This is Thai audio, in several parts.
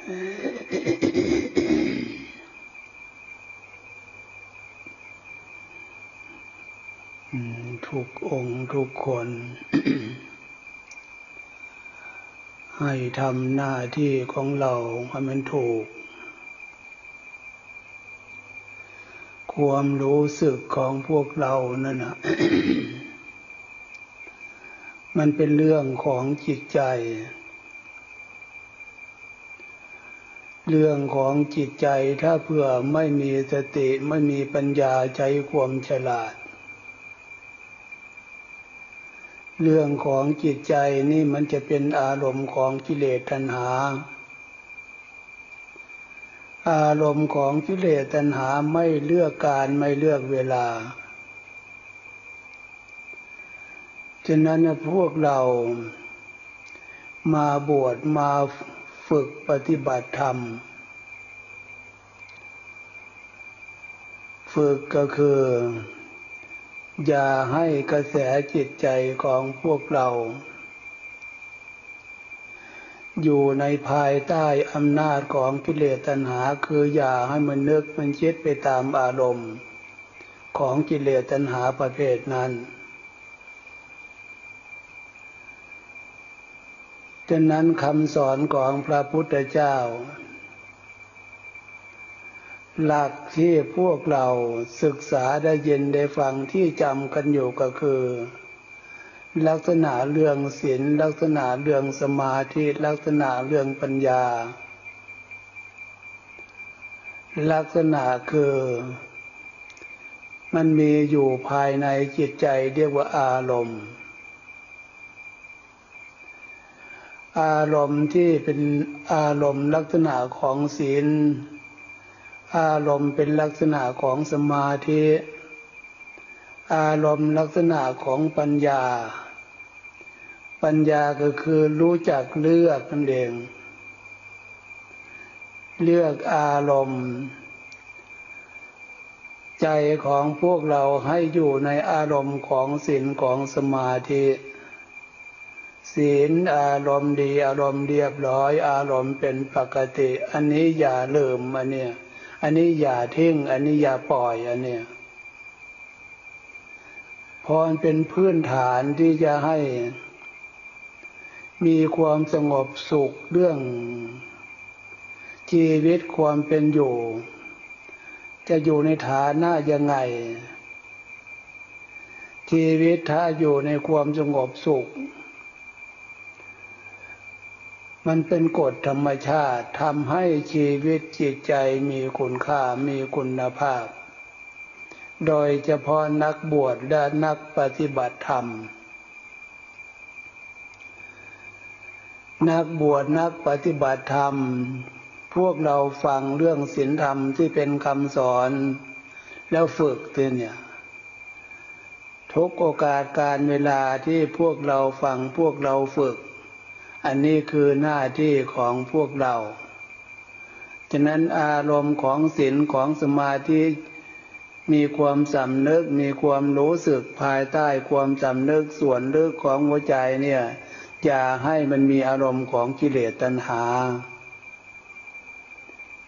ทุกองค์ทุกคน ให้ทำหน้าที่ของเราให้มันถูก ความรู้สึกของพวกเรานั่นนะมันเป็นเรื่องของจิตใจ เรื่องของจิตใจถ้าเพื่อไม่มีสติไม่มีปัญญาใจความฉลาด เรื่องของจิตใจนี่มันจะเป็นอารมณ์ของกิเลสตัณหา อารมณ์ของกิเลสตัณหาไม่เลือกการไม่เลือกเวลาฉะนั้นพวกเรามาบวชมา ฝึกปฏิบัติธรรม ฝึกก็คือ อย่าให้กระแสจิตใจของพวกเรา อยู่ในภายใต้อำนาจของกิเลสตัณหา คืออย่าให้มันนึกมันคิดไปตามอารมณ์ ของกิเลสตัณหาประเภทนั้น ฉะนั้นคำสอนของพระพุทธเจ้า หลักที่พวกเราศึกษาได้ยินได้ฟังที่จำกันอยู่ก็คือ ลักษณะเรื่องศีลลักษณะเรื่องสมาธิลักษณะเรื่องปัญญา ลักษณะคือมันมีอยู่ภายในจิตใจเรียกว่าอารมณ์ อารมณ์ที่เป็นอารมณ์ลักษณะของศีล อารมณ์เป็นลักษณะของสมาธิ อารมณ์ลักษณะของปัญญา ปัญญาก็คือรู้จักเลือกนั่นเอง เลือกอารมณ์ ใจของพวกเราให้อยู่ในอารมณ์ของศีลของสมาธิ ศีลอารมณ์ดี อารมณ์เรียบร้อย อารมณ์เป็นปกติ อันนี้อย่าลืมอันเนี้ยอันนี้อย่าทิ้งอันนี้อย่าปล่อยอันเนี้ยพอมันเป็นพื้นฐานที่จะให้ มีความสงบสุขเรื่อง ชีวิตความเป็นอยู่ จะอยู่ในฐานะยังไง ชีวิตถ้าอยู่ในความสงบสุข มันเป็นกฎธรรมชาติทำให้ชีวิตจิตใจมีคุณค่ามีคุณภาพ โดยเฉพาะนักบวชและนักปฏิบัติธรรม นักบวชนักปฏิบัติธรรม พวกเราฟังเรื่องศีลธรรมที่เป็นคำสอน แล้วฝึกเนี่ยทุกโอกาสการเวลาที่พวกเราฟังพวกเราฝึก อันนี้คือหน้าที่ของพวกเรา ฉะนั้นอารมณ์ของศีลของสมาธิมีความสำนึกมีความรู้สึกภายใต้ความสำนึกส่วนลึกของหัวใจเนี่ย อย่าให้มันมีอารมณ์ของกิเลสตัณหา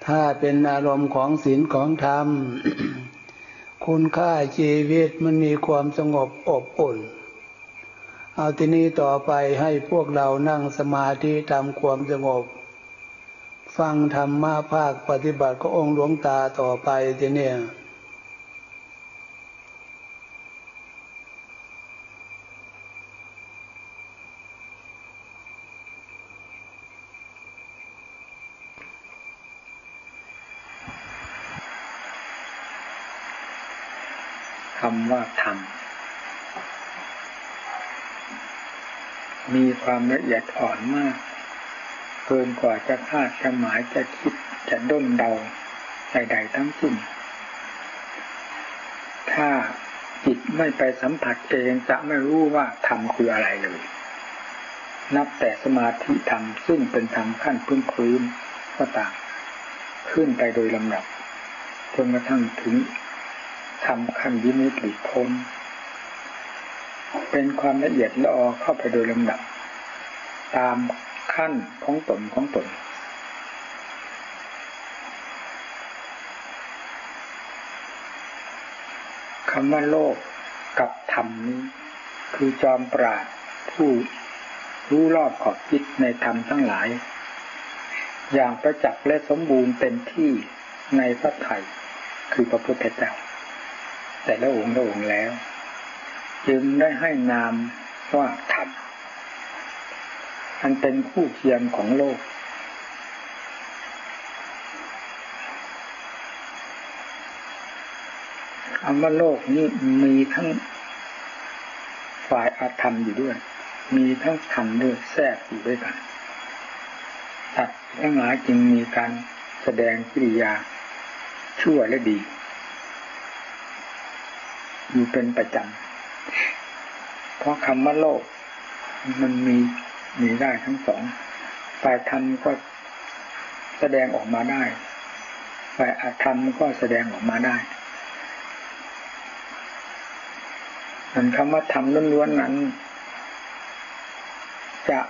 ถ้าเป็นอารมณ์ของศีลของธรรม คุณค่าชีวิตมันมีความสงบอบอุ่น เอาทีนี้ต่อไปให้พวกเรานั่งสมาธิทำความสงบ ฟังธรรมะภาคปฏิบัติก็องค์หลวงตาต่อไปทีนี้คำว่าธรรม มีความละเอียดอ่อนมาก เกินกว่าจะคาดจะหมายจะคิดจะด้นเดาใดๆทั้งสิ้นถ้าจิตไม่ไปสัมผัสเองจะไม่รู้ว่าธรรมคืออะไรเลย นับแต่สมาธิธรรมซึ่งเป็นธรรมขั้นพื้นพื้นก็ต่ามขึ้นไปโดยลำดับจนกระทั่งถึงทำขั้นวิมุตติพ้น เป็นความละเอียดละออเข้าไปโดยลำดับ ตามขั้นของตนของตน คำว่าโลกกับธรรมนี้ คือจอมปราดผู้รู้รอบขอบคิดในธรรมทั้งหลาย อย่างประจักษ์และสมบูรณ์เป็นที่ในพระไถ่คือพระพุทธเจ้าแต่ละองค์ละองค์แล้ว จึงได้ให้นามว่าธรรมอันเป็นคู่เคียงของโลก คำว่าโลกนี้มีทั้งฝ่ายอาธรรมอยู่ด้วย มีทั้งธรรมด้วยแทรกอยู่ด้วยกันตัดทั้งหลายจึงมีการแสดงกิริยาชั่วและดี อยู่เป็นประจำ เพราะคำว่าโลก มันมีมีได้ทั้งสองฝ่ายธรรมก็แสดงออกมาได้ฝ่ายอาธรรมก็แสดงออกมาได้มันคำว่าธรรมล้วนๆนั้น จะ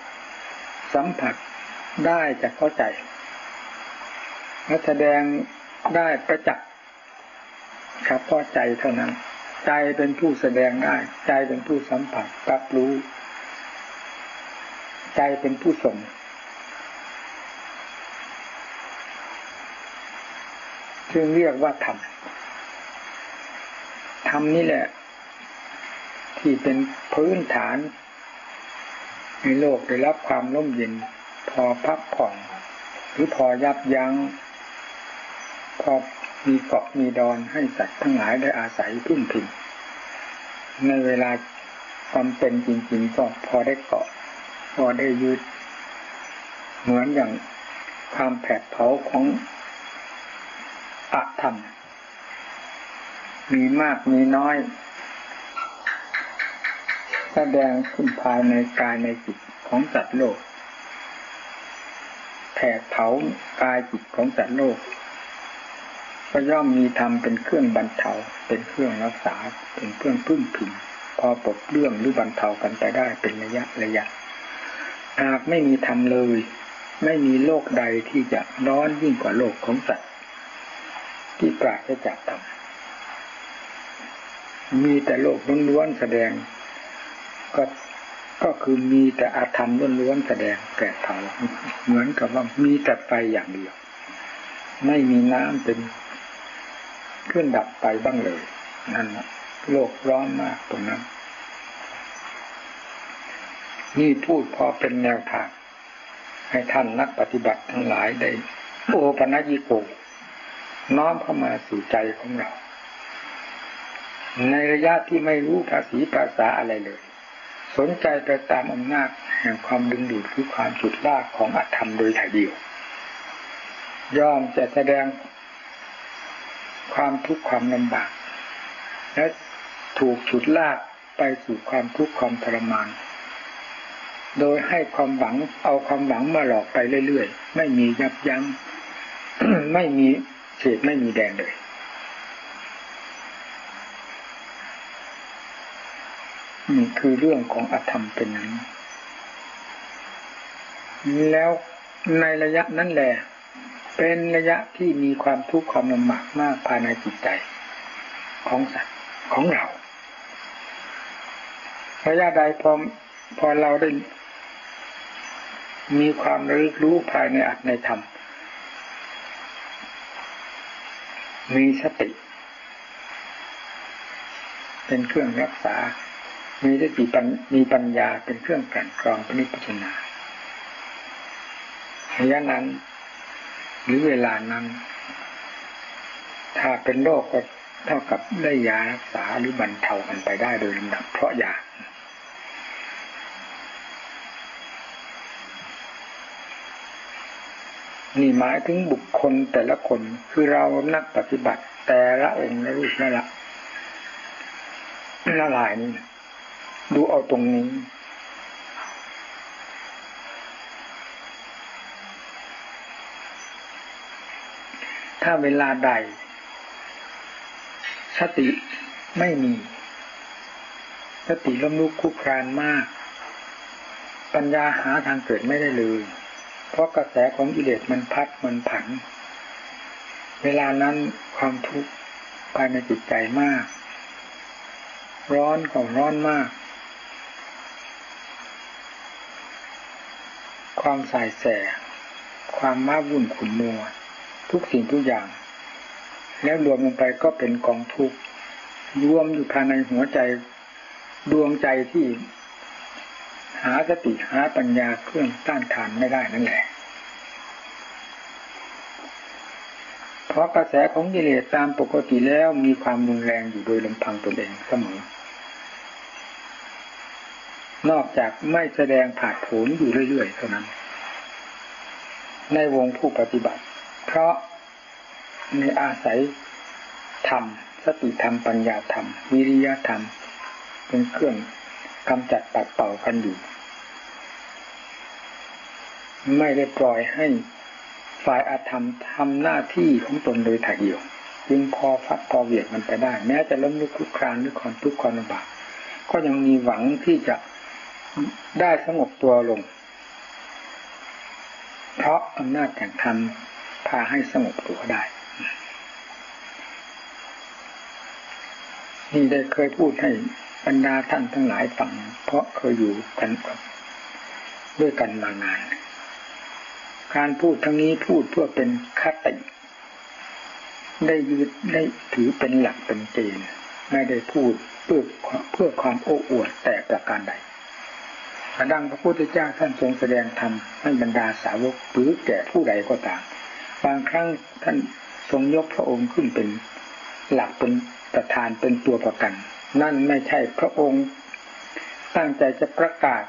สัมผัสได้จะเข้าใจและแสดงได้ประจักษ์เฉพาะใจเท่านั้น ใจเป็นผู้แสดงได้ ใจเป็นผู้สัมผัสรับรู้ ใจเป็นผู้ส่ง ซึ่งเรียกว่าธรรม ธรรมนี่แหละ ที่เป็นพื้นฐาน ในโลกได้รับความร่มเย็น พอพักผ่อน หรือพอยับยัง้งพอ มีเกาะมีดอนให้สัตว์ทั้งหลายได้อาศัยพึ่งพิงในเวลาความเป็นจริงๆก็พอได้เกาะ พอได้ยึดเหมือนอย่างความแผดเผาของอัตธรรม มีมากมีน้อย แสดงขึ้นภายในกายในจิตของสัตว์โลกแผดเผากายจิตของสัตว์โลก ก็ย่อมมีธรรมเป็นเครื่องบรรเทาเป็นเครื่องรักษาเป็นเครื่องพึ่งพิงพอปลดเรื่องหรือบรรเทากันไปได้เป็นระยะระยะหากไม่มีธรรมเลย ไม่มีโลกใดที่จะร้อนยิ่งกว่าโลกของสัตว์ ที่ปราศจากธรรมมีแต่โลกล้วนๆแสดง ก็ก็คือมีแต่อาธรรมล้วนๆแสดงแก่เผาเหมือนกับว่ามีแต่ไฟอย่างเดียว ไม่มีน้ำเป็น เครื่องดับไฟบ้างเลย นั่นโลกร้อนมากตรงนั้น นี่พูดพอเป็นแนวทาง ให้ท่านนักปฏิบัติทั้งหลายได้โอปัญญิโก น้อมเข้ามาสู่ใจของเรา ในระยะที่ไม่รู้ภาษีภาษาอะไรเลย สนใจไปตามอำนาจแห่งความดึงดูดคือความจุดลากของอธรรมโดยถ่ายเดียว ย่อมจะแสดง ความทุกข์ความลำบาก และถูกฉุดลากไปสู่ความทุกข์ความทรมาน โดยให้ความหวังเอาความหวังมาหลอกไปเรื่อยๆ ไม่มียับยัง้ง ไม่มีเศษไม่มีแดนเลยนี่คือเรื่องของอธรรมเป็นนั้น แล้วในระยะนั้นแหละ เป็นระยะที่มีความทุกข์ความลำบากมากภายในจิตใจ ของสัตว์ของเรา ระยะใดพอพอเราได้ มีความรู้รู้ภายในอัตในธรรม มีสติ เป็นเครื่องรักษา มีสติปัญมีปัญญาเป็นเครื่องกันกรองปณิจนาระยะนั้น หรือเวลานั้น ถ้าเป็นโรคก็เท่ากับได้ยารักษาหรือบรรเทากันไปได้โดยลำดับเพราะยานี่หมายถึงบุคคลแต่ละคนคือเรานักปฏิบัติแต่ละองค์ละรูปละละละลายนี่ดูเอาตรงนี้ ถ้าเวลาใด สติไม่มี สติล้มลุกคุกครานมาก ปัญญาหาทางเกิดไม่ได้เลย เพราะกระแสของกิเลสมันพัดมันผัน เวลานั้นความทุกข์ภายในจิตใจมาก ร้อนก็ร้อนมาก ความสายแส ความมาวุ่นขุนมัว ทุกสิ่งทุกอย่าง แล้วรวมลงไปก็เป็นกองทุกข์รวมอยู่ภายในหัวใจดวงใจที่ หาสติหาปัญญาเครื่องต้านทานไม่ได้นั่นแหละ เพราะกระแสของกิเลสตามปกติแล้วมีความรุนแรงอยู่โดยลำพังตนเองเสมอ นอกจากไม่แสดงผาดผนอยู่เรื่อยๆเท่านั้น ในวงผู้ปฏิบัติ เพราะในอาศัยธรรม สติธรรม ปัญญาธรรม วิริยะธรรม เป็นเครื่องกำจัดปัดเป่ากันอยู่ ไม่ได้ปล่อยให้ฝ่ายอาธรรมทำหน้าที่ของตนโดยถ่ายเดียวจึงพอฟัดพอเหวี่ยงมันไปได้ แม้จะล้มลุกคลุกคลานด้วยความทุกข์ความลำบากก็ยังมีหวังที่จะได้สงบตัวลง เพราะอำนาจแห่งธรรม พาให้สงบตัวได้ นี่ได้เคยพูดให้บรรดาท่านทั้งหลายฟัง เพราะเคยอยู่กันด้วยกันมานาน การพูดทั้งนี้พูดเพื่อเป็นคติได้ยึดได้ถือเป็นหลักเป็นเกณฑ์ไม่ได้พูดเพื่อเพื่อความโอ้อวดแต่ประการใดดังพระพุทธเจ้าท่านทรงแสดงธรรมให้บรรดาสาวกหรือแก่ผู้ใดก็ตาม บางครั้งท่านทรงยกพระองค์ขึ้นเป็น หลักเป็นประธานเป็นตัวประกัน นั่นไม่ใช่พระองค์ ตั้งใจจะประกาศ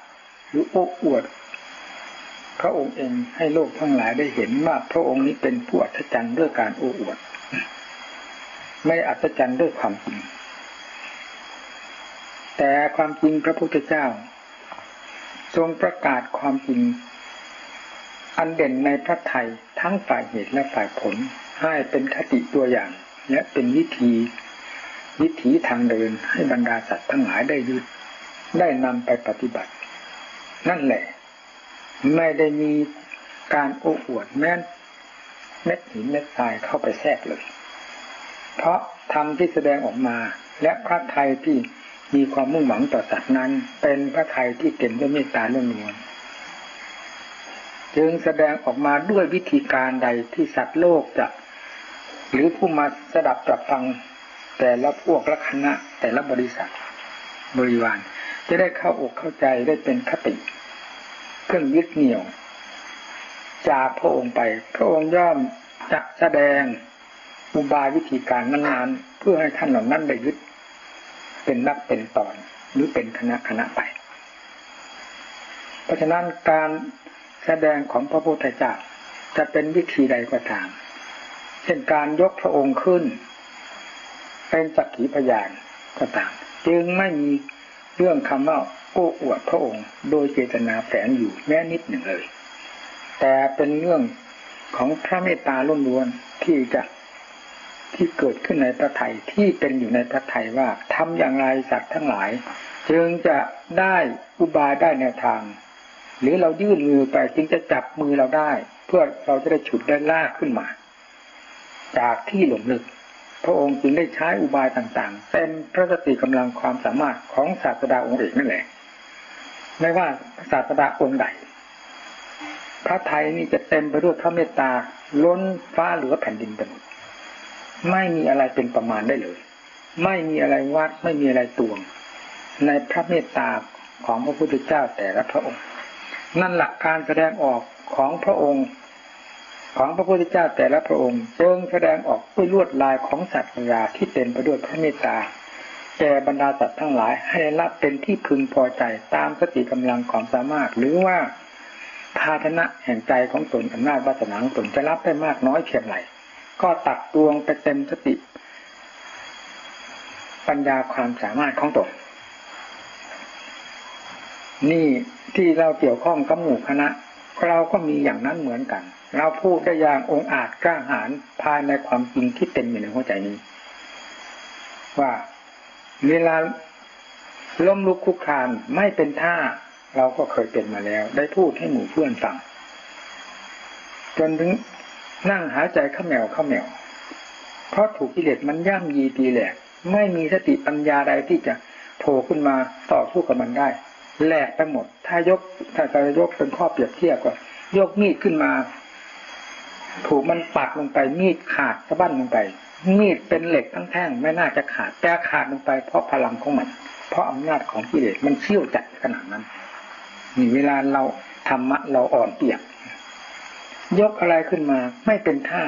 หรือโอ้อวด พระองค์เองให้โลกทั้งหลายได้เห็นว่าพระองค์นี้เป็นผู้อัศจรรย์ด้วยการโอ้อวด ไม่อัศจรรย์ด้วยความจริงแต่ความจริงพระพุทธเจ้า ทรงประกาศความจริง อันเด่นในพระไทยทั้งฝ่ายเหตุและฝ่ายผล ให้เป็นคติตัวอย่าง และเป็นวิธี วิถีทางเดินให้บรรดาสัตว์ทั้งหลายได้ยึดได้นำไปปฏิบัติ นั่นแหละ ไม่ได้มีการโอ้อวดแม้นเม็ดหินเม็ดทรายเข้าไปแทรกเลย เพราะธรรมที่แสดงออกมา และพระไทยที่มีความมุ่งหวังต่อสัตว์นั้น เป็นพระไทยที่เต็มด้วยเมตตาเล้วน จึงแสดงออกมาด้วยวิธีการใดที่สัตว์โลกจะ หรือผู้มาสดับตรับฟังแต่ละพวกละคณะแต่ละบริษัทบริวาร จะได้เข้าอกเข้าใจได้เป็นคติ เครื่องยึดเหนี่ยว จากพระองค์ไป พระองค์ย่อมจะแสดงอุบายวิธีการนั้นๆเพื่อให้ท่านเหล่านั้นได้ยึด เป็นนักเป็นตอนหรือเป็นคณะคณะไป เพราะฉะนั้นการ แสดงของพระพุทธเจ้าจะเป็นวิธีใดก็ตาม เช่นการยกพระองค์ขึ้น เป็นสักขีพยานก็ตาม จึงไม่มีเรื่องคำว่าโอ้อวดพระองค์ โดยเจตนาแฝงอยู่แม้นิดหนึ่งเลย แต่เป็นเรื่องของพระเมตตาล้วนๆที่จะที่เกิดขึ้นในพระไทยที่เป็นอยู่ในพระไทยว่าทำอย่างไรสัตว์ทั้งหลาย จึงจะได้อุบายได้แนวทาง หรือเรายื่นมือไปจึงจะจับมือเราได้ เพื่อเราจะได้ฉุดได้ลากขึ้นมา จากที่หลงลึก พระองค์จึงได้ใช้อุบายต่างๆเต็มพระสติกำลังความสามารถของศาสดาองค์เอกนั่นแหละ ไม่ว่าศาสดาองค์ใดพระไทยนี่จะเต็มไปด้วยพระเมตตาล้นฟ้าเหลือแผ่นดินไปหมดไม่มีอะไรเป็นประมาณได้เลย ไม่มีอะไรวัดไม่มีอะไรตวง ในพระเมตตาของพระพุทธเจ้าแต่ละพระองค์ นั่นหลักการแสดงออกของพระองค์ ของพระพุทธเจ้าแต่ละพระองค์จึงแสดงออกด้วยลวดลายของสัตว์ราที่เต็มไปด้วยพระเมตตาแก่บรรดาสัตว์ทั้งหลายให้รับเป็นที่พึงพอใจตามสติกำลังความสามารถ หรือว่าภาชนะแห่งใจของตนอำนาจวาสนาของตนจะรับได้มากน้อยเพียงไรก็ตักตวงไปเต็มสติ ปัญญาความสามารถของตนนี่ ที่เราเกี่ยวข้องกับหมู่คณะ เราก็มีอย่างนั้นเหมือนกัน เราพูดได้อย่างองอาจกล้าหาญภายในความจริงที่เต็มอยู่ในหัวใจนี้ ว่าเวลาล้มลุกคุกคานไม่เป็นท่า เราก็เคยเป็นมาแล้ว ได้พูดให้หมู่เพื่อนฟังจนถึงนั่งหายใจข้าแมวข้าแมวเพราะถูกกิเลสมันย่ำยีตีแหลกไม่มีสติปัญญาใดที่จะโผล่ขึ้นมาต่อสู้กับมันได้ แหลกไปหมด ถ้ายกถ้าจะยกเป็นข้อเปรียบเทียบก็ยกมีดขึ้นมา ถูกมันปักลงไปมีดขาดสะบั้นลงไป มีดเป็นเหล็กทั้งแท่งไม่น่าจะขาด แต่ขาดลงไปเพราะพลังของมัน เพราะอำนาจของกิเลสมันเชี่ยวจัดขนาดนั้นนี่เวลาเราธรรมะเราอ่อนเปียก ยกอะไรขึ้นมาไม่เป็นท่า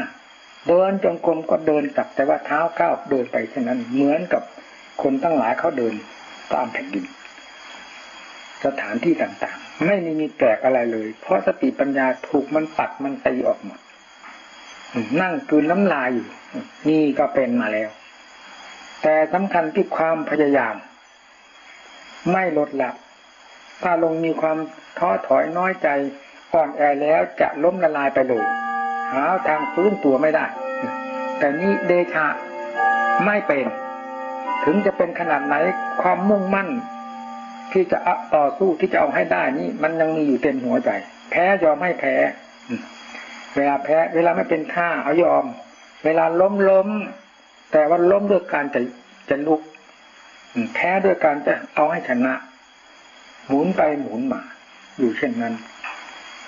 เดินจงกรมก็เดินกลับแต่ว่าเท้าก้าวเดินไปเช่นนั้น เหมือนกับคนตั้งหลายเขาเดินตามแผ่นดิน สถานที่ต่างๆ ไม่มีมีแปลกอะไรเลย เพราะสติปัญญาถูกมันปัดมันตีออกหมดนั่งกืนน้ำลายอยู่ นี่ก็เป็นมาแล้ว แต่สำคัญที่ความพยายาม ไม่ลดละถ้าลงมีความท้อถอยน้อยใจอ่อนแอแล้วจะล้มละลายไปเลยหาทางฟื้นตัวไม่ได้ แต่นี้เดชะไม่เป็น ถึงจะเป็นขนาดไหนความมุ่งมั่น ที่จะต่อสู้ที่จะเอาให้ได้นี่มันยังมีอยู่เต็มหัวใจ แพ้ยอมให้แพ้เวลาแพ้ เวลาไม่เป็นท่าเอายอม เวลาล้มล้ม แต่ว่าล้มด้วยการจะจะลุกแพ้ด้วยการจะเอาให้ชนะ หมุนไปหมุนมา อยู่เช่นนั้น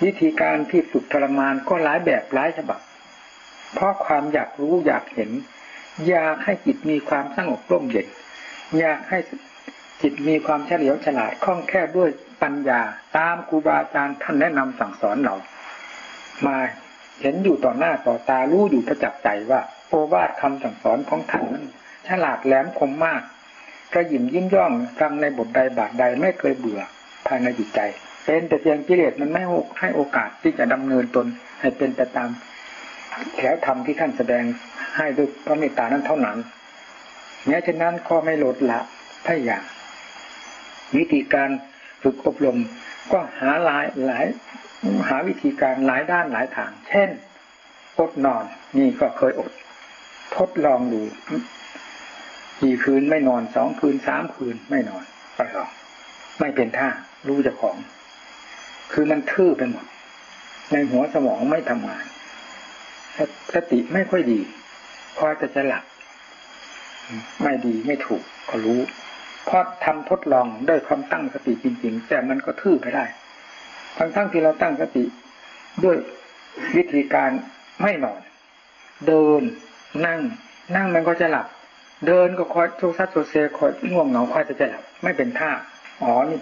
วิธีการที่ฝึกทรมานก็หลายแบบหลายฉบับ เพราะความอยากรู้อยากเห็น อยากให้จิตมีความสงบร่มเย็นอยากให้ จิตมีความเฉลียวฉลาดคล่องแคล่วด้วยปัญญา ตามครูบาอาจารย์ท่านแนะนำสั่งสอนเรา มาเห็นอยู่ต่อหน้าต่อตารู้อยู่ประจักษ์ใจว่าโอวาทคำสั่งสอนของท่านนั้นฉลาดแหลมคมมากกระยิมยิ้มย่องฟังในบทใดบาทใดไม่เคยเบื่อภายในจิตใจ เป็นแต่เพียงกิเลสมันไม่ให้โอกาสที่จะดำเนินตนให้เป็นไปตามแถวธรรมที่ท่านแสดงให้ด้วยพระเมตตานั้นเท่านั้นแม้ฉะนั้นก็ไม่ลดละพยายาม วิธีการฝึกอบรม ก็หาหลายหลายหาวิธีการหลายด้านหลายทาง เช่น อดนอน นี่ก็เคยอด ทดลองดูกี่คืนไม่นอนสองคืนสามคืนไม่นอนไปลองไม่เป็นท่ารู้จะของ คือมันทื่อไปหมด ในหัวสมองไม่ทำงานสติไม่ค่อยดี พอจะจะหลับ ไม่ดีไม่ถูกก็รู้ เพราะทำทดลองด้วยความตั้งสติจริง ๆ แต่มันก็ทื่อไปได้ ทั้งทั้งที่เราตั้งสติด้วยวิธีการไม่นอน เดิน นั่ง นั่งมันก็จะหลับ เดินก็คอยโซซัดโซเซคอยง่วงเหงาคอยจะจะหลับ ไม่เป็นท่าอ๋อนี่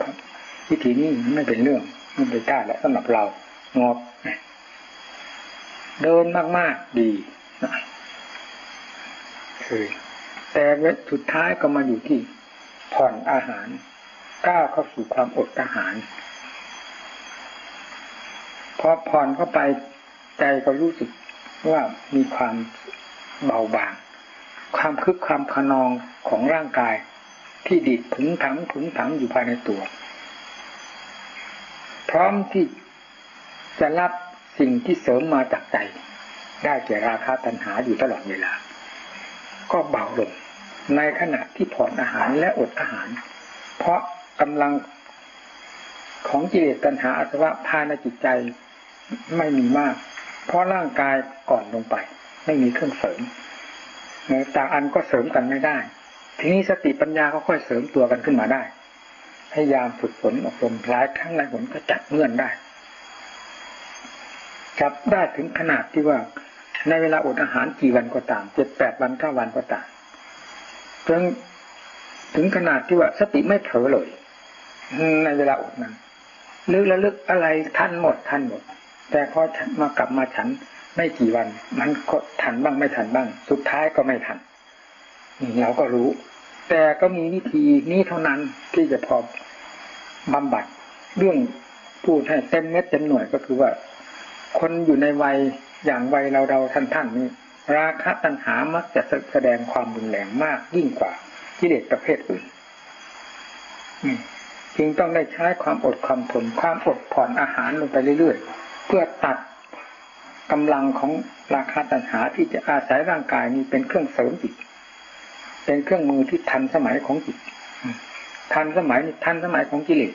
วิธีนี้ไม่เป็นเรื่องไม่เป็นท่าแล้วสำหรับเรางอบเดินมากๆดีคือแต่สุดท้ายก็มาอยู่ที่ ผ่อนอาหารก้าวเข้าสู่ความอดอาหารพอผ่อนเข้าไปใจก็รู้สึกว่ามีความเบาบาง ความคึกความขนองของร่างกาย ที่ดิดถึงถังถึงถังอยู่ภายในตัว พร้อมที่จะรับสิ่งที่เสริมมาจากใจ ได้แก่ราคาตัณหาอยู่ตลอดเวลา ก็เบาลง ในขณะที่ผ่อนอาหารและอดอาหาร เพราะกำลังของกิเลสตัณหาอาสวะภายในจิตใจไม่มีมาก เพราะร่างกายก่อนลงไป ไม่มีเครื่องเสริมต่างอันก็เสริมกันไม่ได้ ทีนี้สติปัญญาก็ค่อยเสริมตัวกันขึ้นมาได้ พยายามฝึกฝนอบรมหลายครั้งหลายหนก็จับเงื่อนได้ จับได้ถึงขนาดที่ว่า ในเวลาอดอาหารกี่วันก็ตามเจ็ดแปดวันเก้าวันก็ตาม จนถึงขนาดที่ว่าสติไม่เผลอเลยในเวลาอดนั้นลึกและลึกอะไรทันหมดทันหมด แต่พอมากลับมาฉันไม่กี่วัน มันก็ทันบ้างไม่ทันบ้าง สุดท้ายก็ไม่ทันนี่เราก็รู้ แต่ก็มีวิธีนี้เท่านั้นที่จะพอบำบัด เรื่องพูดให้เต็มเม็ดเต็มหน่วยก็คือว่า คนอยู่ในวัยอย่างวัยเราเราท่านท่านนี้ ราคะตัณหามักจะแสดงความรุนแรงมากยิ่งกว่ากิเลสประเภทอื่นจึงต้องได้ใช้ความอดความทนความอดผ่อนอาหารลงไปเรื่อยๆ เพื่อตัดกำลังของราคาตัณหาที่จะอาศัยร่างกายนี้เป็นเครื่องเสริมจิต เป็นเครื่องมือที่ทันสมัยของจิต ทันสมัยนี่ทันสมัยของกิเลส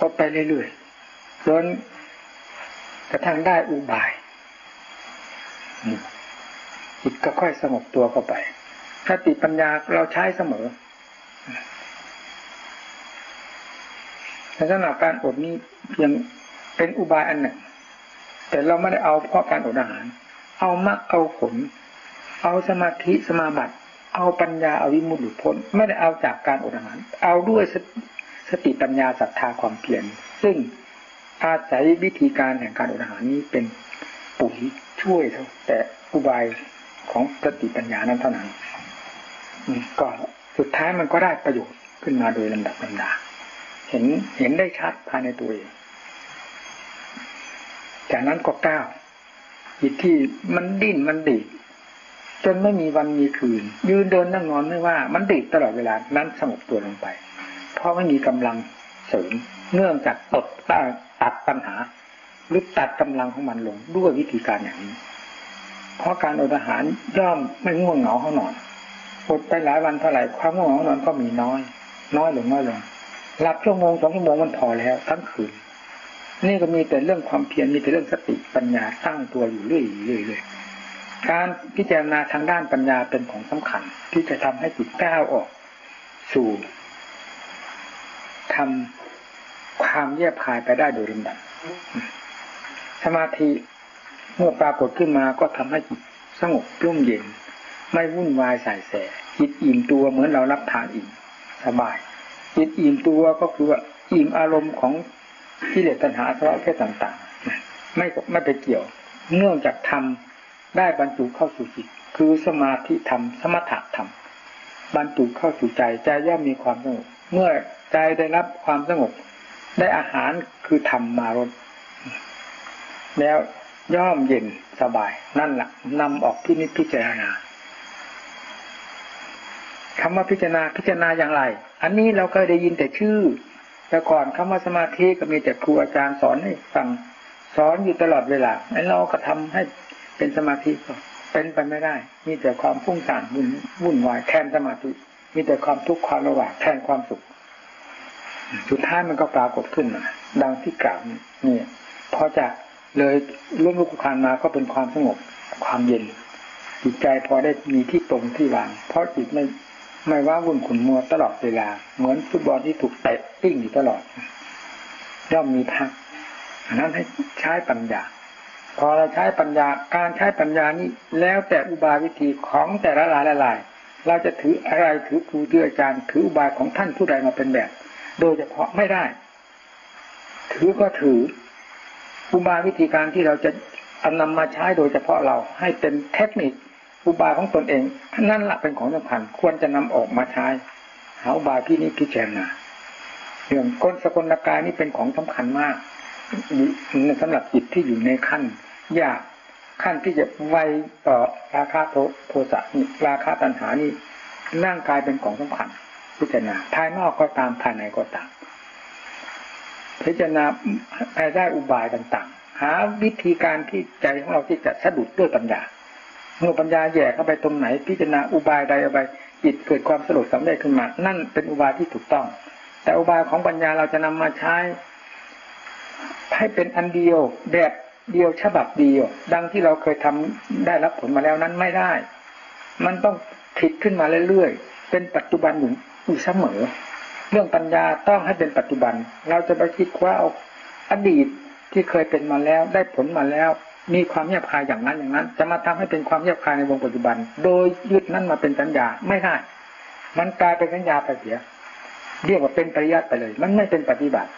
ก็ไปเรื่อยๆจนกระทั่งได้อุบาย จิตก็ค่อยสงบตัวเข้าไปสติปัญญาเราใช้เสมอแต่สำหรับการอดนี้เพียงเป็นอุบายอันหนึ่ง แต่เราไม่ได้เอาเพราะการอดอาหาร เอามรรคเอาผล เอาสมาธิสมาบัติ เอาปัญญาเอาวิมุตติพ้น ไม่ได้เอาจากการอดอาหาร เอาด้วยสติปัญญาศรัทธาความเพียรซึ่งอาศัยวิธีการแห่งการอดอาหารนี้เป็นปุ๋ย ช่วยแต่อุบายของสติปัญญานั้นเท่านั้นก็สุดท้ายมันก็ได้ประโยชน์ขึ้นมาโดยลำดับลำดา เห็นเห็นได้ชัดภายในตัวเอง จากนั้นก็ก้าวจิตที่มันดิ้นมันดีดจนไม่มีวันมีคืน ยืนเดินนั่งนอนไม่ว่า มันดีดตลอดเวลานั้นสงบตัวลงไป เพราะไม่มีกำลังเสริมเนื่องจากตดตัดปัญหา หรือตัดกำลังของมันลงด้วยวิธีการอย่างนี้ เพราะการอดอาหารย่อมไม่ง่วงเหงาเขานอนอดไปหลายวันเท่าไหร่ความง่วงเหงานอนก็มีน้อย น้อยลงน้อยลงหลับชั่วโมงสองชั่วโมงมันพอแล้วทั้งคืนนี่ก็มีแต่เรื่องความเพียรมีแต่เรื่องสติปัญญาตั้งตัวอยู่เรื่อยๆเลยการพิจารณาทางด้านปัญญาเป็นของสำคัญ ที่จะทำให้จิตก้าวออก สู่ทำความแยบคายไปได้โดยลำดับ สมาธิเมื่อปรากฏขึ้นมาก็ทำให้จิตสงบร่มเย็น ไม่วุ่นวายใส่แสจิตอิ่มตัวเหมือนเรารับทานอิ่มสบาย จิตอิ่มตัวก็คือว่าอิ่มอารมณ์ของกิเลสตัณหาสภาวะแค่ต่างๆ ไม่ไม่ไปเกี่ยว เนื่องจากทำได้บรรจุเข้าสู่จิต คือสมาธิธรรม สมถะธรรม บรรจุเข้าสู่ใจใจย่อมมีความสงบ เมื่อใจได้รับความสงบ ได้อาหารคือธรรมมารด แล้วย่อมเย็นสบายนั่นแหละนำออกที่นิพพิจารณาคำว่าพิจารณาพิจารณาอย่างไร อันนี้เราเคยได้ยินแต่ชื่อ แต่ก่อนคำว่าสมาธิก็มีแต่ครูอาจารย์สอนให้ฟังสอนอยู่ตลอดเวลาไอ้เราก็ทำให้เป็นสมาธิก็เป็นไปไม่ได้ มีแต่ความฟุ้งซ่านวุ่นวุ่นวายแทนสมาธิ มีแต่ความทุกข์ความระหว่างแทนความสุข สุดท้ายมันก็ปรากฏขึ้นมาดังที่กล่าวนี่พอจะ เลยล้มลุกคานมาก็เป็นความสงบความเย็น จิตใจพอได้มีที่ตรงที่วาง เพราะจิตไม่ไม่ว่าวุ่นขุนมัวตลอดเวลา เหมือนฟุตบอลที่ถูกเตะติ้งอยู่ตลอดย่อมมีพักอันั้นให้ใช้ปัญญา พอเราใช้ปัญญาการใช้ปัญญานี้แล้วแต่อุบายวิธีของแต่ละหลายหลายเราจะถืออะไรถือครูถืออาจารย์ถืออุบายของท่านผู้ใดมาเป็นแบบ โดยเฉพาะไม่ได้ ถือก็ถือ อุบายวิธีการที่เราจะนำมาใช้โดยเฉพาะเราให้เป็นเทคนิคอุบายของตนเอง นั่นแหละเป็นของสำคัญควรจะนำออกมาใช้หาอุบายที่นี้พิจารณาเรื่องก้นสกลกายนี่เป็นของสำคัญมากสำหรับจิตที่อยู่ในขั้นยากขั้นที่จะไวต่อราคาโทโทสะนี่ราคาตัณหานี่ร่างกายเป็นของสำคัญพิจารณาภายนอกก็ตามภายในก็ตาม พิจารณาให้ได้อุบายต่างๆ หาวิธีการที่ใจของเราที่จะสะดุดด้วยปัญญา เมื่อปัญญาแย่เข้าไปตรงไหน พิจารณาอุบายใดอุบายจิตเกิดความสลดสำเร็จขึ้นมา นั่นเป็นอุบายที่ถูกต้อง แต่อุบายของปัญญาเราจะนำมาใช้ให้เป็นอันเดียวแบบเดียวฉบับเดียว ดังที่เราเคยทำได้รับผลมาแล้วนั้นไม่ได้ มันต้องผิดขึ้นมาเรื่อยๆเป็นปัจจุบันอยู่เสมอ เรื่องปัญญาต้องให้เป็นปัจจุบัน เราจะไปคิดว่าเอาอดีตที่เคยเป็นมาแล้วได้ผลมาแล้ว มีความเงียบคายอย่างนั้นอย่างนั้น จะมาทำให้เป็นความเงียบคายในวงปัจจุบัน โดยยึดนั้นมาเป็นสัญญาไม่ได้ มันกลายเป็นสัญญาไปเสีย เรียกว่าเป็นปริยัติไปเลย มันไม่เป็นปฏิบัติ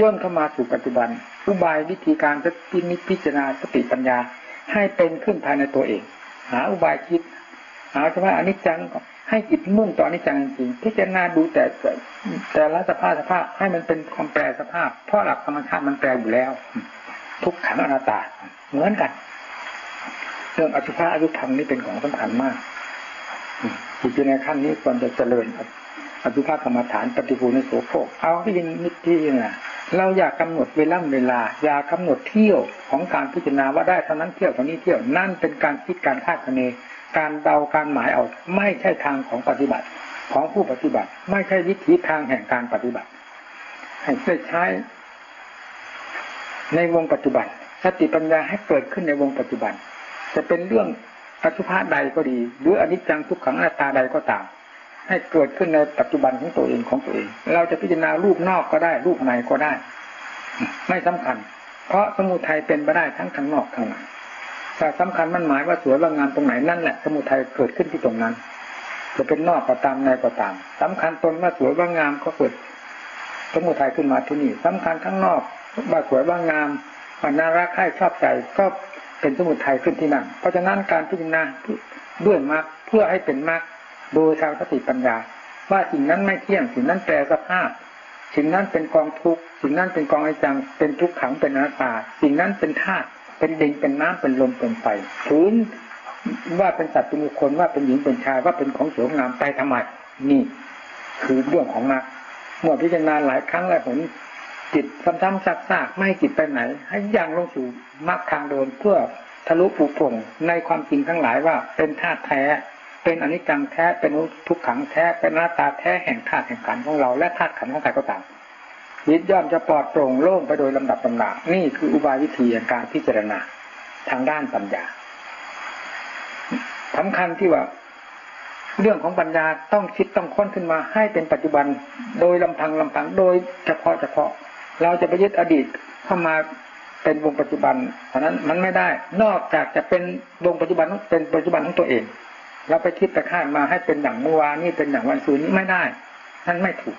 ย่นเข้ามาสู่ปัจจุบันอุบายวิธีการจะพินิจพิจารณาสติปัญญา ให้เป็นขึ้นภายในตัวเอง หาอุบายคิดหาเฉพาะอนิจจัง ให้จิตมุ่งต่อนิจังจริงพิจารณาดูแต่แต่ละสภาพสภาพให้มันเป็นความแปรสภาพ เพราะหลักธรรมชาติมันแปรอยู่แล้ว ทุกขันอนัตตา เหมือนกัน เรื่องอสุภะอสุธรรมนี่เป็นของสำคัญมากจิตในขั้นนี้ควรจะเจริญอสุภะกรรมฐานปฏิภูในโสโครกเอาที่ยินนิที่นะเราอยากกาหนดเวลาเวลา อยากกาหนดเที่ยวของการพิจารณาว่าได้เท่านั้นเที่ยวเท่านี้เที่ยวนั่นเป็นการคิดการคาดคะเน การเดาการหมายเอาไม่ใช่ทางของปฏิบัติ ของผู้ปฏิบัติ ไม่ใช่วิถีทางแห่งการปฏิบัติ ให้ใช้ ในวงปัจจุบันสติปัญญาให้เกิดขึ้นในวงปัจจุบัน จะเป็นเรื่องอสุภะใดก็ดี หรืออนิจจังทุกขังอนัตตาใดก็ตาม ให้เกิดขึ้นในปัจจุบันของตัวเองของตัวเอง เราจะพิจารณารูปนอกก็ได้ รูปในก็ได้ ไม่สำคัญ เพราะสมุทัยเป็นไปได้ทั้งทางนอกทางใน แต่สำคัญมันหมายว่าสวยว่างามตรงไหนนั่นแหละสมุทัยเกิดขึ้นที่ตรงนั้น จะเป็นนอกก็ตามในก็ตามสำคัญตนว่าสวยว่างามก็เกิดสมุทัยขึ้นมาที่นี่สำคัญข้างนอกว่าสวยว่างามว่าน่ารักใคร่ชอบใจก็เป็นสมุทัยขึ้นที่นั่น เพราะฉะนั้นการพิจารณาด้วยมรรคเพื่อให้เป็นมรรคโดยทางสติปัญญา ว่าสิ่งนั้นไม่เที่ยงสิ่งนั้นแปรสภาพสิ่งนั้นเป็นกองทุกข์สิ่งนั้นเป็นกองไอจังเป็นทุกขังเป็นอนัตตา สิ่งนั้นเป็นธาตุ เป็นดินเป็นน้ำเป็นลมเป็นไฟถืนว่าเป็นสัตว์เป็นบุคคลว่าเป็นหญิงเป็นชายว่าเป็นของสวยงามไปทำไมนี่ คือเรื่องของมรรคเมื่อพิจารณาหลายครั้งแล้วผลจิตซ้ำๆซักๆไม่ให้จิตไปไหน ให้ยังลงสู่มรรคทางเดินเพื่อทะลุปูผงในความจริงทั้งหลายว่าเป็นธาตุแท้ เป็นอนิจจังแท้เป็นทุกขังแท้เป็นหน้าตาแท้แห่งธาตุแห่งขันของเราและธาตุขันของใครก็ตาม ยิดย่อมจะปลอดโปร่งโล่งไปโดยลำดับลำดับนี่คืออุบายวิธีการพิจารณาทางด้านปัญญาสำคัญที่ว่า เรื่องของปัญญาต้องคิดต้องค้นขึ้นมาให้เป็นปัจจุบันโดยลำพังลำพังโดยเฉพาะเฉพาะ เราจะไปยึดอดีตเข้ามาเป็นวงปัจจุบันเพราะนั้นมันไม่ได้ นอกจากจะเป็นวงปัจจุบันเป็นปัจจุบันของตัวเอง เราไปคิดไปคาดมาให้เป็นอย่างเมื่อวานนี่เป็นอย่างวันศุกร์นี้ไม่ได้นั่นไม่ถูก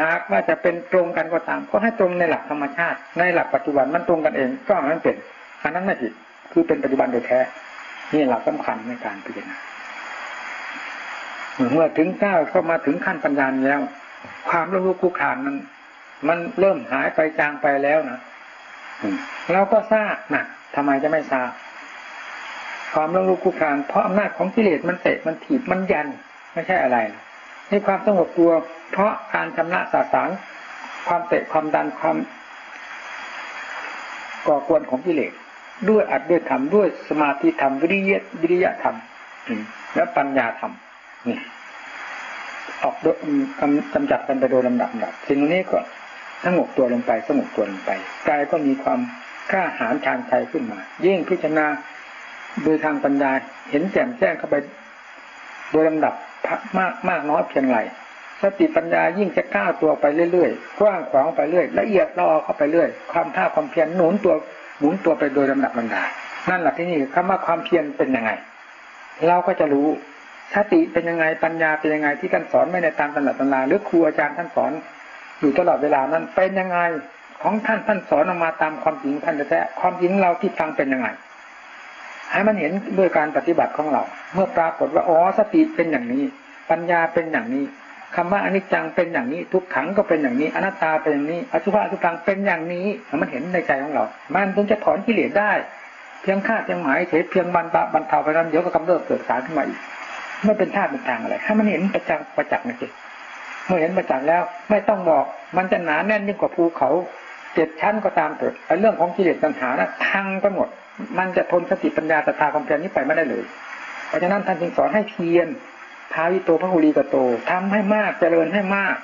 หากว่าจะเป็นตรงกันก็ตาม ก็ให้ตรงในหลักธรรมชาติ ในหลักปัจจุบันมันตรงกันเองก็นั้นเป็นอันนั้นไม่ผิดคือเป็นปัจจุบันโดยแท้นี่หลักสำคัญในการพิจารณาเมื่อถึงก้าวเข้ามาถึงขั้นปัญญาแล้ว ความรู้คู่ขานนั้นมันเริ่มหายไปจางไปแล้วนะเราก็ทราบนะทำไมจะไม่ทราบความรู้คู่คานเพราะอำนาจของกิเลสมันเตะมันถีบมันยันไม่ใช่อะไรนี่ความสงบตัว เพราะการชำระสาสางความเตะความดันความก่อกวนของกิเลสด้วยอัดด้วยธรรมด้วยสมาธิธรรมวิริยะวิริยะธรรมและปัญญาธรรมนี่ออกกำกำจัดกันไปโดยลำดับดับสิ่งนี้ก็สงบตัวลงไปสงบตัวลงไปกายก็มีความกล้าหาญชาญชัยขึ้นมายิ่งพิจารณาโดยทางปัญญาเห็นแจ่มแจ้งเข้าไป โดยลำดับมากมากน้อยเพียงไร สติปัญญายิ่งจะก้าวตัวไปเรื่อยๆ กว้างขวางไปเรื่อยละเอียดลออเข้าไปเรื่อย ความท่าความเพียรหนุนตัวหมุนตัวไปโดยลำดับบรรดา นั่นแหละที่นี่คำว่าความเพียรเป็นยังไง เราก็จะรู้สติเป็นยังไงปัญญาเป็นยังไงที่ท่านสอนไม่ในตามตำหนักตำราหรือครูอาจารย์ท่านสอน อยู่ตลอดเวลานั้นเป็นยังไงของท่านท่านสอนออกมาตามความจริงท่านแท้ความจริงเราที่ฟังเป็นยังไง ให้มันเห็นด้วยการปฏิบัติของเรา เมื่อปรากฏว่าอ๋อสติเป็นอย่างนี้ ปัญญาเป็นอย่างนี้ คำว่าอนิจจังเป็นอย่างนี้ ทุกขังก็เป็นอย่างนี้ อนัตตาเป็นอย่างนี้ อสุภะอสุพังเป็นอย่างนี้มันเห็นในใจของเรา มันถึงจะถอนกิเลสได้ เพียงคาดเพียงหมายเฉยเพียงบรรบรรเทาไปนั้นเดี๋ยวก็กำเริบเกิดสารขึ้นมาอีกไม่เป็นท่าเป็นทางอะไรให้มันเห็นประจักษ์ประจักษ์นะจิเมื่อเห็นประจักษ์แล้ว ไม่ต้องบอก มันจะหนาแน่นยิ่งกว่าภูเขาเจ็ดชั้นก็ตามเถิดไอ้เรื่องของกิเลสตัณหานะทังก็หมด มันจะทนสติปัญญาตถาความเพียรนี้ไปไม่ได้เลย เพราะฉะนั้นท่านจึงสอนให้เพียร พาวิโตพระหุลีกโตทำให้มากเจริญให้มาก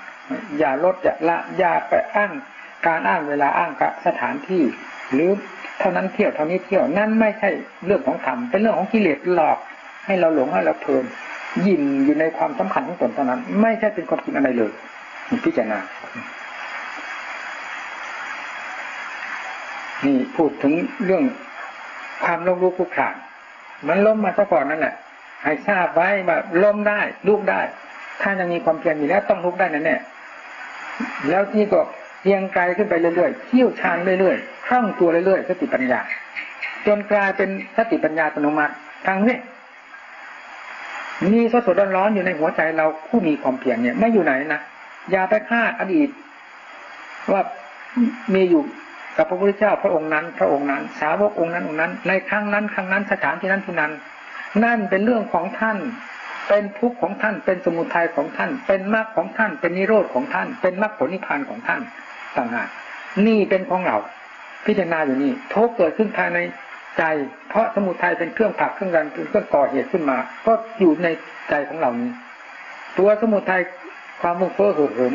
อย่าลดอย่าละอย่าไปอ้างการอ้างเวลาอ้างกสถานที่ หรือเท่านั้นเที่ยวเท่านี้เที่ยวนั่นไม่ใช่เรื่องของธรรมเป็นเรื่องของกิเลสหลอก ให้เราหลงให้เราเพลินยินอยู่ในความสำคัญของตนเท่านั้น ไม่ใช่เป็นความจริงอะไรเลยพิจารณานี่พูดถึงเรื่องความล้มลุกคุกคานมันล้มมาซะก่อนนั่นแหละ ให้ทราบไว้ว่าล้มได้ลุกได้ ถ้ายังมีความเพียรอยู่แล้วต้องลุกได้แน่แน่แล้วที่ก็เพียงไกลขึ้นไปเรื่อยๆเที่ยวชานเรื่อยๆคล่องตัวเรื่อยๆสติปัญญา จนกลายเป็นสติปัญญาอัตโนมัติทางนี้มีสดสดร้อนๆอยู่ในหัวใจเราผู้มีความเพียรเนี่ยไม่อยู่ไหนนะอย่าไปคาดอดีต ว่ามีอยู่กับพระพุทธเจ้าพระองค์นั้น พระองค์นั้น สาวกองค์นั้นองค์นั้น ในครั้งนั้นครั้งนั้นสถานที่นั้นที่นั้น นั่นเป็นเรื่องของท่าน เป็นทุกข์ของท่าน เป็นสมุทัยของท่าน เป็นมรรคของท่าน เป็นนิโรธของท่าน เป็นมรรคผลนิพพานของท่านต่างหากนี่เป็นของเรา พิจารณาอยู่นี่ทุกเกิดขึ้นภายในใจ เพราะสมุทัยเป็นเครื่องผลักเครื่องดันเป็นเครื่องก่อเหตุขึ้นมา ก็อยู่ในใจของเรานี้ ตัวสมุทัยความมุ่งเฟ้อเหื่อเหิม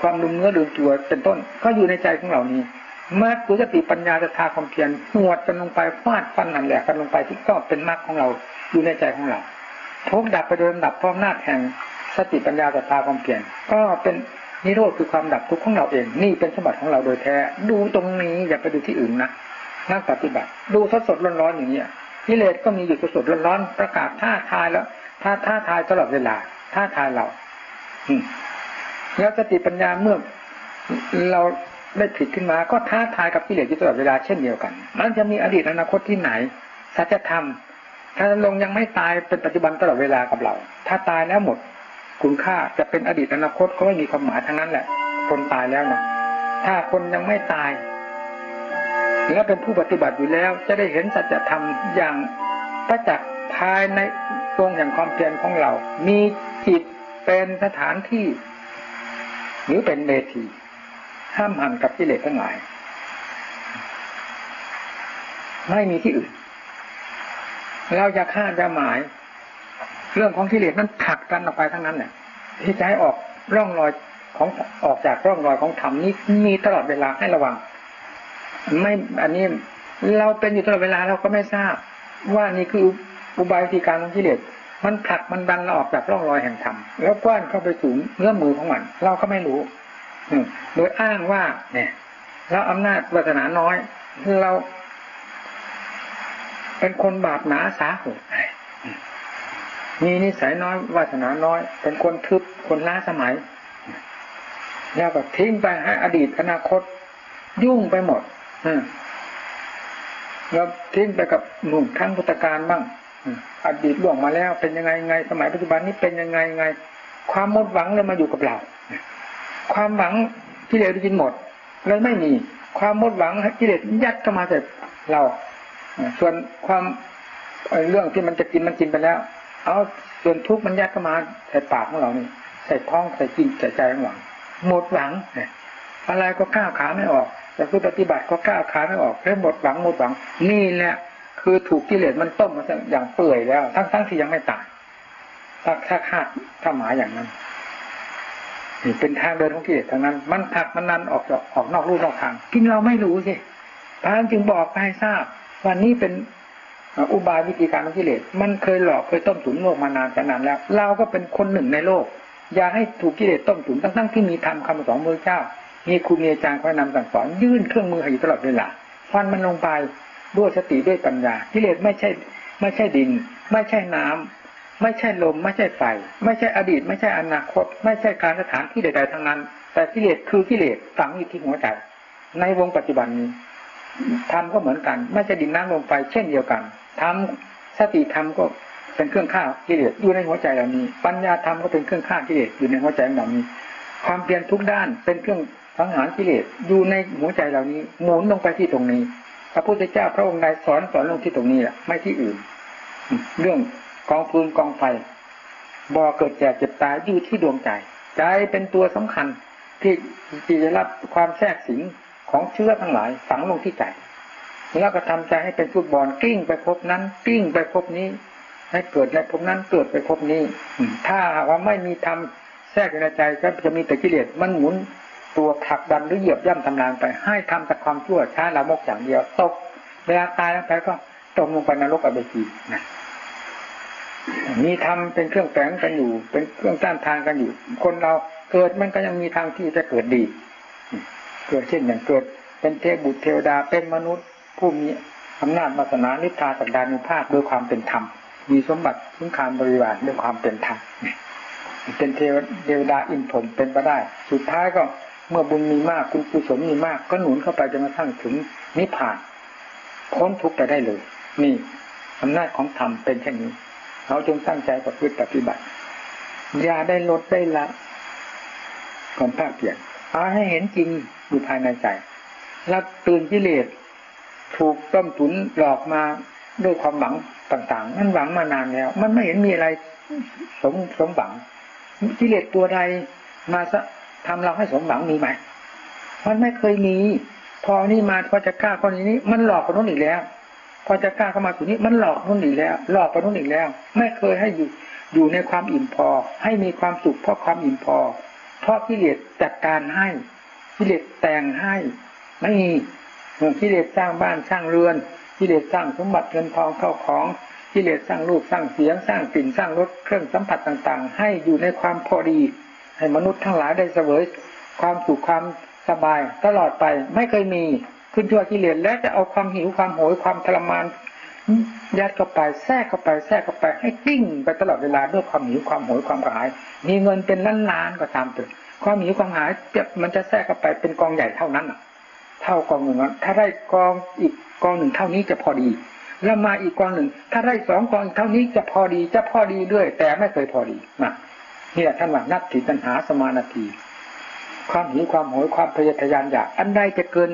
ความลืมเนื้อลืมตัวเป็นต้น ก็อยู่ในใจของเรานี้ มรรคคือสติปัญญาจะทาความเพียรหวดกันลงไปฟาดฟันหันแหลกกันลงไปที่ก็เป็นมรรคของเราอยู่ในใจของเราทุกดับไปโดยลำดับพร้อมหน้าแห่งสติปัญญาจะทาความเพียรก็เป็นนิโรธคือความดับทุกข์ของเราเอง นี่เป็นสมบัติของเราโดยแท้ ดูตรงนี้อย่าไปดูที่อื่นนะนักปฏิบัติ ดูสดสดร้อนๆอย่างนี้กิเลสก็มีอยู่สดสดร้อนๆประกาศท่าทายแล้วท่าท่าทายตลอดเวลาท่าทายเราแล้วสติปัญญาเมื่อเรา ได้ผิดขึ้นมาก็ท้าทายกับกิเลสอยู่ตลอดเวลาเช่นเดียวกัน มันจะมีอดีตอนาคตที่ไหน สัจธรรม ถ้าลงยังไม่ตายเป็นปัจจุบันตลอดเวลากับเรา ถ้าตายแล้วหมด คุณค่าจะเป็นอดีตอนาคตก็ไม่มีความหมายทั้งนั้นแหละ คนตายแล้วนะถ้าคนยังไม่ตายแล้วเป็นผู้ปฏิบัติอยู่แล้ว จะได้เห็นสัจธรรมอย่างประจักษ์ภายในวงแห่งความเพียรของเรา มีจิตเป็นสถานที่หรือเป็นเวที ห้ามหันกับกิเลสทั้งหลาย ไม่มีที่อื่น เราจะคาดจะหมาย เรื่องของกิเลสนั้นผลักกันออกไปทั้งนั้นเนี่ยที่จะให้ออกร่องรอยของออกจากร่องรอยของธรรมนี้มีตลอดเวลาให้ระวัง ไม่อันนี้เราเป็นอยู่ตลอดเวลาเราก็ไม่ทราบ ว่านี่คืออุบายวิธีการของกิเลสมันผลักมันดันเราออกจากร่องรอยแห่งธรรมแล้วกว้านเข้าไปสู่เนื้อมือของมัน เราก็ไม่รู้ โดยอ้างว่า เนี่ยเราอำนาจวาสนาน้อย เรา เป็นคนบาปหนาสาหุมีนิสัยน้อยวาสนาน้อย เป็นคนทึบคนล้าสมัย แล้วก็ทิ้งไปให้อดีตอนาคต ยุ่งไปหมดแล้วทิ้งไปกับหนุ่มทั้งพุทธการบ้างอดีตล่วงมาแล้วเป็นยังไงไง สมัยปัจจุบันนี้เป็นยังไงไง ความหมดหวังเลยมาอยู่กับเรา ความหวังกิเลสกินหมด เลยไม่มีความหมดหวังกิเลสยัดเข้ามาแต่เราส่วนความเรื่องที่มันจะกินมันกินไปแล้ว เอาส่วนทุกข์มันยัดเข้ามาใส่ปากของเรานี่ใส่ท้องใส่กินใส่ใจของหวังหมดหวังอะไรก็ก้าวขาไม่ออกแต่คือปฏิบัติก็ก้าวขาไม่ออกแล้วหมดหวังหมดหวัง นี่แหละคือถูกกิเลสมันต้มมาอย่างเปื่อยแล้ว ทั้งๆที่ยังไม่ตายถ้าถ้าคาดถ้าหมายอย่างนั้น นี่เป็นทางเดินของกิเลสทางนั้น มันผักมันนันออกจากออกนอกรูนอกทาง กินเราไม่รู้สิพระจึงบอกให้ทราบวันนี้เป็นอุบายวิธีการของกิเลสมันเคยหลอกเคยต้มตุ๋นโลกมานานแต่นานแล้ว เราก็เป็นคนหนึ่งในโลก อย่าให้ถูกกิเลสต้มตุ๋นทั้งๆที่มีธรรมคำสอนมือเจ้า มีครูมีอาจารย์คอยนำสั่งสอนยื่นเครื่องมือให้อยู่ตลอดเวลาฟันมันลงไปด้วยสติด้วยปัญญากิเลสไม่ใช่ ไม่ใช่ดิน ไม่ใช่น้ำ ไม่ใช่ลม ไม่ใช่ไฟ ไม่ใช่อดีต ไม่ใช่อนาคต ไม่ใช่การสถานที่ใด ๆ ทั้งนั้น แต่กิเลสคือกิเลสฝังอยู่ที่หัวใจ ในวงปัจจุบันนี้ธรรมก็เหมือนกัน ไม่ใช่ดินน้ำลมไฟเช่นเดียวกันธรรมสติธรรมก็เป็นเครื่องฆ่ากิเลสอยู่ในหัวใจเหล่านี้ ปัญญาธรรมก็เป็นเครื่องฆ่ากิเลสอยู่ในหัวใจเหล่านี้ ความเพียรทุกด้านเป็นเครื่องสังหารกิเลสอยู่ในหัวใจเหล่านี้ หมุนลงไปที่ตรงนี้ พระพุทธเจ้าพระองค์ใดสอนสอนลงที่ตรงนี้แหละไม่ที่อื่น เรื่อง กองฟืนกองไฟบ่อเกิดแก่เจ็บตายอยู่ที่ดวงใจ ใจเป็นตัวสำคัญ ที่จะรับความแทรกสิงของเชื้อทั้งหลายฝังลงที่ใจแล้วก็ทำใจให้เป็นฟุตบอลกิ้งไปพบนั้นกิ้งไปพบนี้ ให้เกิดในพบนั้นเกิดไปพบนี้ ถ้าว่าไม่มีทำแทรกในใจก็จะมีแต่กิเลสมันหมุนตัวผลักดันหรือเหยียบย่ำทำลายไป ให้ทำแต่ความชั่วช้าละมกอย่างเดียวตกเวลาตายแล้วไปก็ตกลงไปนรกอเบกีนะ มีธรรมเป็นเครื่องแฝงกันอยู่ เป็นเครื่องต้านทานกันอยู่ คนเราเกิดมันก็ยังมีทางที่จะเกิดดี เกิดเช่นอย่างเกิด เป็นเทพบุตรเทวดาเป็นมนุษย์ ผู้มีอำนาจมาสนานิทาสักดานุภาพด้วยความเป็นธรรมมีสมบัติคุ้มคามบริวารด้วยความเป็นธรรมเป็นเทวเทวดาอินผมเป็นไปได้ สุดท้ายก็เมื่อบุญมีมากคุณกุศลมีมาก ก็หนุนเข้าไปจนกระทั่งถึงนิพพานพ้นทุกข์ไปได้เลย นี่อำนาจของธรรมเป็นเช่นนี้ เราจงตั้งใจประพฤติปฏิบัติ อย่าได้ลดได้ละความภาคเปลี่ยนเอาให้เห็นจริงอยู่ภายในใจแล้วตื่นกิเลสถูกต้มตุนหลอกมาด้วยความหวังต่างๆ นั่นหวังมานานแล้ว มันไม่เห็นมีอะไรสมสมหวังกิเลสตัวใดมาทำเราให้สมหวังมีไหมมันไม่เคยมี พอนี่มาพอจะกล้าคนนี้ มันหลอกคนนู้นอีกแล้ว พอจะกล้าเข้ามาสู่นี้มันหลอกนู่นอีกแล้ว หลอกไปนู่นอีกแล้ว ไม่เคยให้อยู่อยู่ในความอิ่มพอ ให้มีความสุขเพราะความอิ่มพอ เพราะกิเลสจัดการให้กิเลสแต่งให้ ไม่มีกิเลสสร้างบ้านสร้างเรือนกิเลสสร้างสมบัติเงินทองเข้าของกิเลสสร้างรูปสร้างเสียงสร้างกลิ่นสร้างรสเครื่องสัมผัสต่างๆ ให้อยู่ในความพอดี ให้มนุษย์ทั้งหลายได้เสวยความสุขความสบายตลอดไปไม่เคยมี ขึ้นชั่วกิเลสและจะเอาความหิวความโหยความทรมานยัดเข้าไปแทรกเข้าไปแทรกเข้าไปให้กิ้งไปตลอดเวลาด้วยความหิวความโหยความกระหาย มีเงินเป็นล้านล้านก็ตามเถอะความหิวความหายเปียมันจะแทรกเข้าไปเป็นกองใหญ่เท่านั้นเท่ากองหนึ่งถ้าได้กองอีกกองหนึ่งเท่านี้จะพอดีแล้วมาอีกกองหนึ่ง ถ้าได้สองกองเท่านี้จะพอดีจะพอดีด้วย แต่ไม่เคยพอดีนะนี่แหละท่านว่านับถือตัณหาสมานาที ความหิวความโหยความพยายามอยากอันใดจะเกิน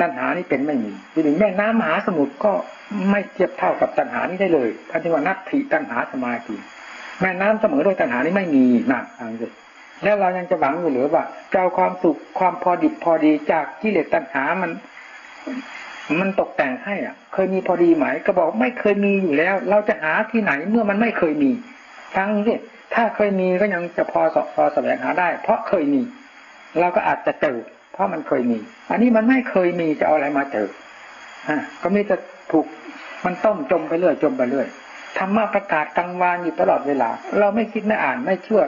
ตัณหานี้เป็นไม่มีถึงแม่น้ำมหาสมุทรก็ไม่เทียบเท่ากับตัณหานี้ได้เลยท่านที่ว่านับถือตัณหาสมาธิแม่น้ำเสมอด้วยตัณหานี้ไม่มีนะอันนี้แล้วเรายังจะหวังอยู่หรือว่าจะเอาความสุขความพอดิบพอดีจากกิเลสตัณหามัน มันตกแต่งให้อะ เคยมีพอดีไหมก็บอกไม่เคยมีอยู่แล้ว เราจะหาที่ไหนเมื่อมันไม่เคยมี ทั้งที่ถ้าเคยมีก็ยังจะพอสพอแสวงหาได้ เพราะเคยมี เราก็อาจจะเจอ เพราะมันเคยมี อันนี้มันไม่เคยมีจะเอาอะไรมาเจอก็มีแต่ถูกมันต้มจมไปเรื่อยจมไปเรื่อยธรรมะประกาศกลางวานอยู่ตลอดเวลา เราไม่คิดไม่อ่านไม่เชื่อ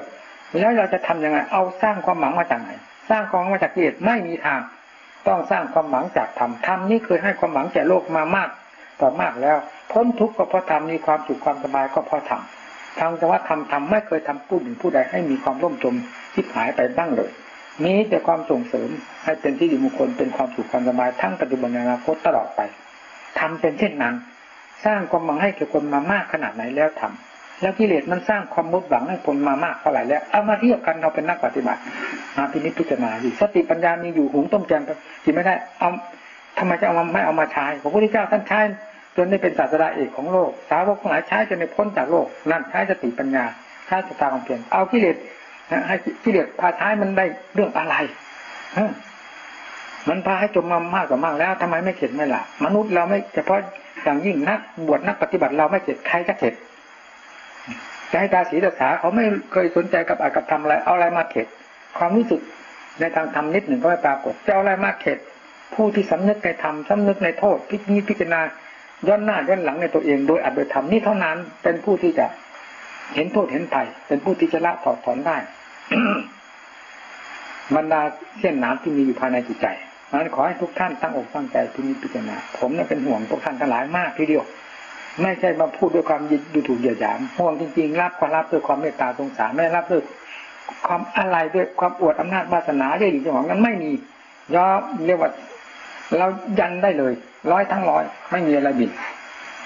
แล้วเราจะทํำยังไง เอาสร้างความหวังมาจากไหน สร้างความมาจากกิเลสไม่มีทาง ต้องสร้างความหวังจากธรรม ธรรมนี่เคยให้ความหวังแก่โลกมามาก ต่อมากแล้ว พ้นทุกข์ก็เพราะธรรม มีความสุขความสบายก็เพราะธรรมทางแต่ว่าธรรมธรรมไม่เคยทำผู้หนึ่งผู้ใดให้มีความร่มจมทิพหายไปบ้างเลย มีแต่ความส่งเสริมให้เป็นที่ดีมงคลเป็นความสุขความสบายทั้งปัจจุบันอนาคตตลอดไปทำเป็นเช่นนั้น สร้างความหวังให้แก่คนมามากขนาดไหนแล้วทำแล้วกิเลสมันสร้างความมุดหวังให้คนมามากเท่าไหร่แล้ว เอามาเทียบกันเราเป็นนักปฏิบัติมาพินิจพิจารณาดิสติปัญญามีอยู่หุงต้มแกงกินไม่ได้เอาทำไมจะเอามาไม่เอามาใช้พระพุทธเจ้าท่านใช้จนได้เป็นศาสดาเอกของโลก สาวกทั้งหลายใช้จนได้พ้นจากโลก นั่นใช้สติปัญญาใช้สตาความเพียรเอากิเลส ให้กิเลสพาใช้มันได้เรื่องอะไรมันพาให้จมมามากกว่ามากแล้วทำไมไม่เข็ดไม่ละมนุษย์เราไม่เฉพาะอย่างยิ่งนักบวชนักปฏิบัติเราไม่เข็ดใครจะเข็ดจะให้ตาสีตาสาเขาไม่เคยสนใจกับอากับทำอะไรเอาอะไรมาเข็ด ความรู้สึกในทางธรรมนิดหนึ่งก็ไม่ปรากฏจะเอาอะไรมาเข็ด ผู้ที่สำนึกในธรรมสำนึกในโทษพิจิตพิจารณาย้อนหน้าย้อนหลังในตัวเองโดยอัดโดยธรรมนี่เท่านั้นเป็นผู้ที่จะเห็นโทษเห็นภัยเป็นผู้ที่จะละถอดถอนได้ บรรดาเส้นน้ำที่มีอยู่ภายในจิตใจนั้นขอให้ทุกท่านตั้งอกตั้งใจที่นี้พิจารณาผมเนี่ยเป็นห่วงพวกท่านทั้งหลายมากทีเดียว ไม่ใช่มาพูดด้วยความยินดูถูกเหยียดหยามห่วงจริงๆรับความรับด้วยความเมตตาสงสารไม่รับด้วยความอะไรด้วยความอวดอำนาจวาสนาด้วยหรือจังหวะนั้นไม่มีย่อเรียกว่าเรายันได้เลย ร้อยทั้งร้อยไม่มีอะไรบิด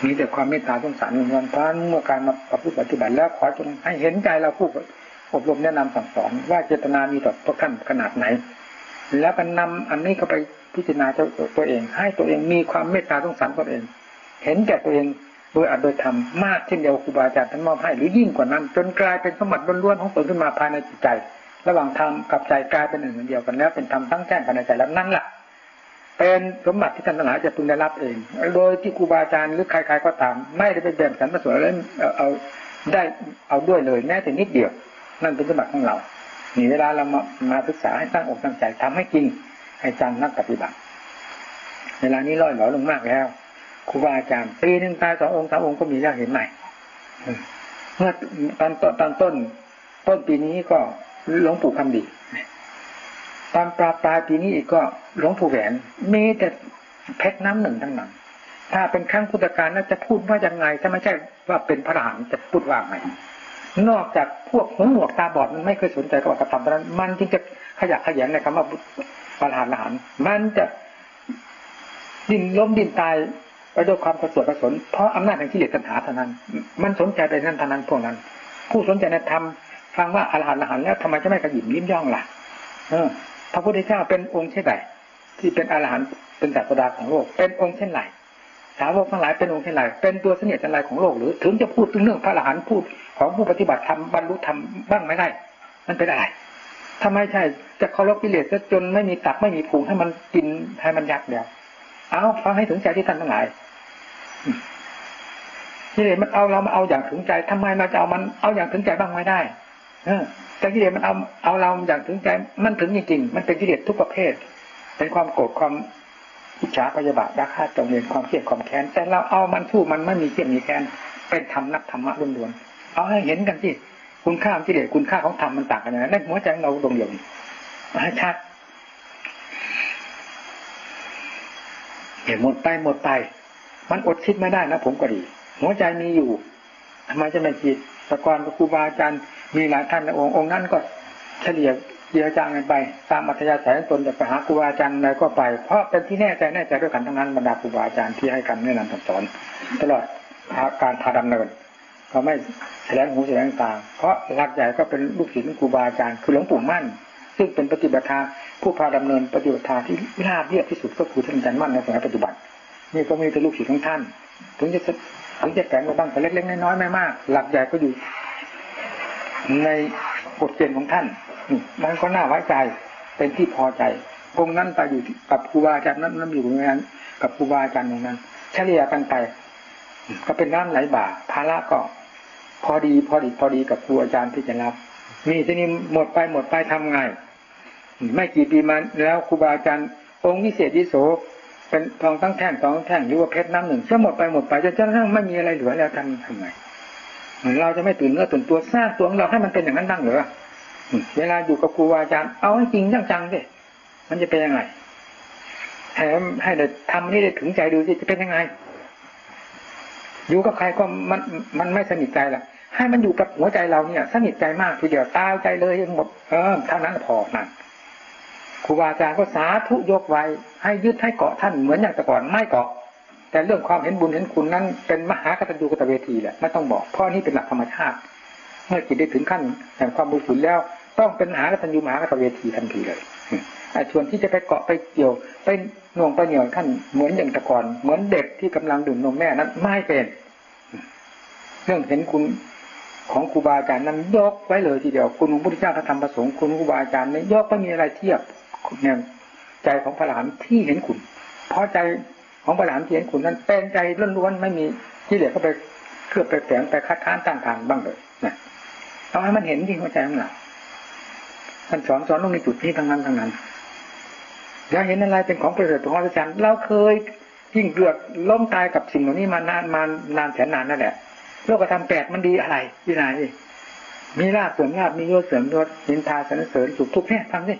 มีแต่ความเมตตาสงสารเงินเพราะเมื่อการมาประพฤติปฏิบัติแล้วขอจงให้เห็นใจเราผู้ อบรมแนะนำสั่งสอนว่าเจตนามีต่อตัวท่านขนาดไหน แล้วก็นำอันนี้เข้าไปพิจารณาตัวเอง ให้ตัวเองมีความเมตตาสงสารตัวเอง เห็นแก่ตัวเองโดยอัดโดยทำมากเช่นเดียวครูบาอาจารย์ท่านมอบให้หรือยิ่งกว่านั้น จนกลายเป็นสมบัติล้วนๆของตนขึ้นมาภายในจิตใจ ระหว่างธรรมกับใจกลายเป็นหนึ่งเดียวกันแล้วเป็นธรรมทั้งแจ้งภายในใจแล้วนั่นแหละเป็นสมบัติที่ท่านทั้งหลายจะพึงได้รับเอง โดยที่ครูบาอาจารย์หรือใครๆก็ตาม ไม่ได้ไปแบ่งสรรพส่วนแล้วเอาได้เอาด้วยเลยแม้แต่นิดเดียว นั่นเป็นสมบัติของเรามีเวลาเรามามาศึกษาให้ตั้งอกตั้งใจทำให้จริงให้จังนักปฏิบัติ เวลานี้ล่อยหลอลงมากแล้วครูบาอาจารย์ปีหนึ่งตายสององค์สามองค์ก็มีแล้วเห็นไหมเมื่อตอนตอนต้น ต้นปีนี้ก็หลวงปู่คำดีตอนปลาปลายปีนี้อีกก็หลวงปู่แหวนมีแต่เพชรน้ำหนึ่งทั้งนั้นถ้าเป็นครั้งพุทธกาลน่าจะพูดว่ายังไง ถ้าไม่ใช่ว่าเป็นพระอรหันต์จะพูดว่าไง นอกจากพวกหูหนวกตาบอดมันไม่เคยสนใจกับกระทำนั้น มันจึงจะขยักขยันในคำว่าพระอรหันต์มันจะดิ้นล้มดิ้นตายไปด้วยความกระสวดกระสนเพราะอำนาจแห่งกิเลสตัณหาเท่านั้น มันสนใจในนั้นเท่านั้นพวกนั้น ผู้สนใจในธรรมฟังว่าอรหันต์อรหันต์แล้วทำไมจะไม่กระยิมยิ้มย่องล่ะเออพระพุทธเจ้าเป็นองค์เช่นไรที่เป็นอรหันต์เป็นศาสดาของโลกเป็นองค์เช่นไร สาวกทั้งหลายเป็นองค์เช่นไรเป็นตัวเสนียดอะไรของโลกหรือ ถึงจะพูดถึงเรื่องพระอรหันต์พูดของผู้ปฏิบัติธรรมบรรลุธรรมบ้างไม่ได้ มันเป็นอะไรทำไมใช่จะเคารพกิเลสจนไม่มีตักไม่มีผูให้มันกินให้มันยักเดียวเอาฟังให้ถึงใจที่ท่านทั้งหลายกิเลสมันเอาเรามาเอาอย่างถึงใจทำไมเราจะเอามันเอาอย่างถึงใจบ้างไม่ได้ เออแต่กิเลสมันเอาเอาเราอย่างถึงใจ มันถึงจริงๆมันเป็นกิเลสทุกประเภท เป็นความโกรธความ อิจฉาพยาบาทราคาจงเรียนความเครียดความแค้นแต่เราเอามันสู้มันไม่มีเครียดมีแค้นเป็นธรรมนักธรรมะล้วนๆเอาให้เห็นกันที่คุณค่าของกิเลสคุณค่าของธรรมมันต่างกันยังไงในหัวใจเราดวงเดียวให้ชัดเห็นหมดไปหมดไป มันอดคิดไม่ได้นะผมก็ดี หัวใจมีอยู่ทำไมจะไม่คิดต่ก่อนครูบาอาจารย์มีหลายท่านในองค์องค์นั้นก็เฉลี่ย เดียวจางกันไป ตามอัธยาศัยตนจะไปหาครูบาอาจารย์อะไรก็ไป เพราะเป็นที่แน่ใจแน่ใจด้วยกันทั้งนั้นบรรดาครูบาอาจารย์ที่ให้คำแนะนำสอนตลอดการพาดำเนินก็ไม่แสดงหูแสดงตาเพราะหลักใหญ่ก็เป็นลูกศิษย์ครูบาอาจารย์คือหลวงปู่มั่น ซึ่งเป็นปฏิบัติธรรมผู้พาดำเนินปฏิบัติธรรมที่ราบเรียบที่สุดก็คือท่านอาจารย์มั่นในสมัยปัจจุบันนี่ก็มีแต่ลูกศิษย์ของท่าน ถึงจะถึงจะแฝงมาบ้างแต่เล็กๆน้อยๆไม่มาก หลักใหญ่ก็อยู่ในกฎเกณฑ์ของท่าน มันก็น่าไว้ใจเป็นที่พอใจองค์นั้นไปอยู่กับครูบาอาจารย์นั้นนั้นอยู่ตรงนั้น กับครูบาอาจารย์ตรงนั้นเฉลี่ยกันไป ก็เป็นน้ำไหลบ่าภาระก็ พอดีพอดีพอดีกับครูอาจารย์ที่จะรับมีที่นี้หมดไปหมดไปทำไงไม่กี่ปีมาแล้วครูบาอาจารย์ องค์วิเศษวิโสเป็นทองตั้งแท่งทองแท่งหรือว่าเพชรน้ำหนึ่งจะหมดไปหมดไปจนกระทั่งไม่มีอะไรเหลือแล้วทำทำไงเราจะไม่ตื่นเนื้อตื่นตัวสร้างตัวของเราให้มันเป็นอย่างนั้นบ้างหรือ เวลาอยู่กับครูอาจารย์ เอาให้จริงจังๆดิมันจะเป็นยังไงให้ให้เด็ทำนี่ได้ถึงใจดูสิจะเป็นยังไง อยู่กับใครก็มันมันไม่สนิทใจละให้มันอยู่กับหัวใจเราเนี่ย สนิทใจมากทีเดียวตายใจเลยยังหมดเออเท่านั้นพอนั่นครูบาอาจารย์ก็สาธุยกไว้ ให้ยึดให้เกาะท่านเหมือนอย่างแต่ก่อนไม่เกาะ แต่เรื่องความเห็นบุญเห็นคุณนั้น เป็นมหากตัญญูกตเวทีแหละไม่ต้องบอกเพราะนี่เป็นหลักธรรมชาติ เมื่อจิตได้ถึงขั้นแห่งความบริสุทธิ์แล้ว ต้องเป็นมหากตัญญูมหากตเวทีทันทีเลยอชวนที่จะไปเกาะไปเกี่ยวไปน่วงไปเหนี่ยวท่านเหมือนอย่างต่ก่อนเหมือนเด็กที่กำลังดื่มนมแม่นั้นไม่เป็นเรื่องเห็นคุณของครูบาอาจารย์นั้นยกไว้เลยทีเดียวคุณของพระพุทธเจ้าพระธรรมประสงค์คุณครูบาอาจารย์นั้นยกไม่มีอะไรเทียบเนี่ยใจของพระหลานที่เห็นคุณเพราะใจของพระหลานที่เห็นคุณนั้นเป็นใจล้วนๆไม่มีที่เหลือก็ไปเคลือบไปแฝงไปคัดค้านต้านทานบ้างเลยนะเอาให้มันเห็นที่หัวใจของเรา ท่านสอนสอนลงในจุดนี้ทั้งนั้นทั้งนั้นแล้วเห็นอะไรเป็นของประเสริฐของอาจารย์เราเคยยิ่งเกือดล้มตายกับสิ่งเหล่านี้มานานมานานแสนนานนั่นแหละโลกธรรมแปดมันดีอะไรที่ไหนมีลาบเสริมลาบมียศเสริมยศนินทาสรรเสริญสุขทุกข์เนี่ยทำสิ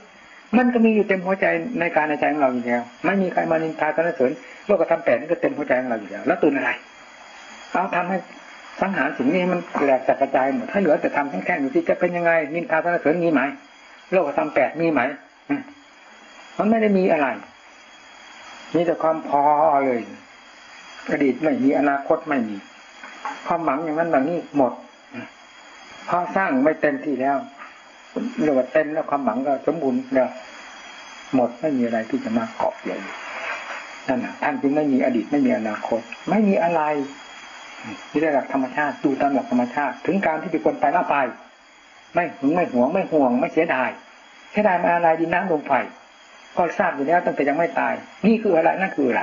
มันก็มีอยู่เต็มหัวใจในการในใจของเราอยู่แล้วไม่มีใครมานินทาสรรเสริญโลกธรรมแปดนี่ก็เต็มหัวใจของเราอยู่แล้วแล้วตื่นอะไรเอาทำให้สังหารสิ่งนี้มันแหลกกระจายหมดถ้าเหลือแต่ทำแค่ๆอยู่ที่จะเป็นยังไงนินทาสรรเสริญมีไหม โลกธรรมแปดมีไหมมันไม่ได้มีอะไร มีแต่ความพอเลยอดีตไม่มีอนาคตไม่มี ความหวังอย่างนั้นแบบนี้หมดพอสร้างไม่เต็มที่แล้วเรียกว่าเต็มแล้วความหวังก็สมบูรณ์แล้วหมดไม่มีอะไรที่จะมาเกาะเลยนั่นนะท่านจึงไม่มีอดีตไม่มีอนาคต ไม่มีอะไรนี่ได้หลักธรรมชาติดูตามหลักธรรมชาติ ถึงการที่เป็นคนไปหน้าไป ไม่หึงไม่หวงไม่ห่วง ไม่เสียดายเสียดายมาอะไรดินน้ำลมไฟก็ทราบอยู่แล้วตั้งแต่ยังไม่ตาย นี่คืออะไรนั่นคืออะไร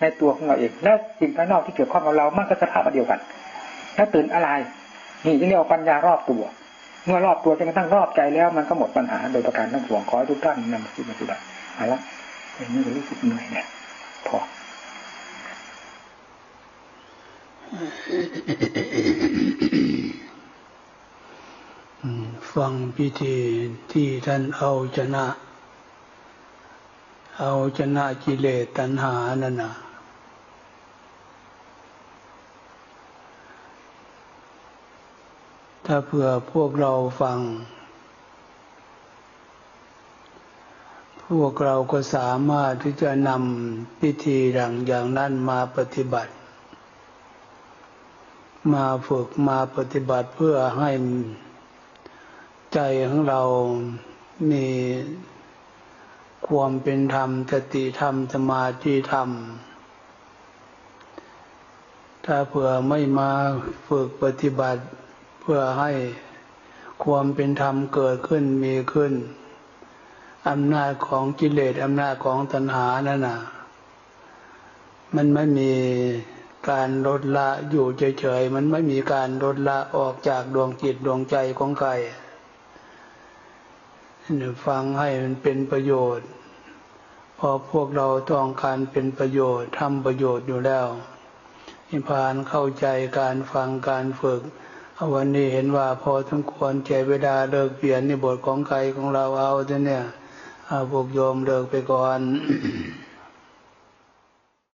ในตัวของเราเองแล้วสิ่งภายนอกที่เกี่ยวข้องกับเรามันก็สภาพเดียวกันถ้าตื่นอะไร นี่จะเรียกว่าปัญญารอบตัว เมื่อรอบตัวจนกระทั่งรอบใจแล้ว มันก็หมดปัญหาโดยประการทั้งปวงขอให้ทุกท่านนำมาคิดมาปฏิบัติเอาละอย่างนี้รู้สึกเหนื่อยเนี่ยพอ ฟังพิธีที่ท่านเอาชนะ เอาชนะกิเลสตัณหานั่นนะถ้าเผื่อพวกเราฟัง พวกเราก็สามารถที่จะนำพิธีอย่างอย่างนั้นมาปฏิบัติ มาฝึกมาปฏิบัติเพื่อให้ ใจของเรามีความเป็นธรรมสติธรรมสมาธิธรรม ถ้าเผื่อไม่มาฝึกปฏิบัติ เพื่อให้ความเป็นธรรมเกิดขึ้นมีขึ้นอำนาจของกิเลสอำนาจของตัณหานั่นน่ะ มันไม่มีการลดละอยู่เฉยๆ มันไม่มีการลดละออกจากดวงจิตดวงใจของใคร ฟังให้มันเป็นประโยชน์ พอพวกเราต้องการเป็นประโยชน์ทำประโยชน์อยู่แล้วนิพพานเข้าใจการฟังการฝึกวันนี้เห็นว่าพอสมควรใจเวลาเลิกเปลี่ยนในบทของใครของเราเอาเนี่ยอาพวกโยมเลิกไปก่อน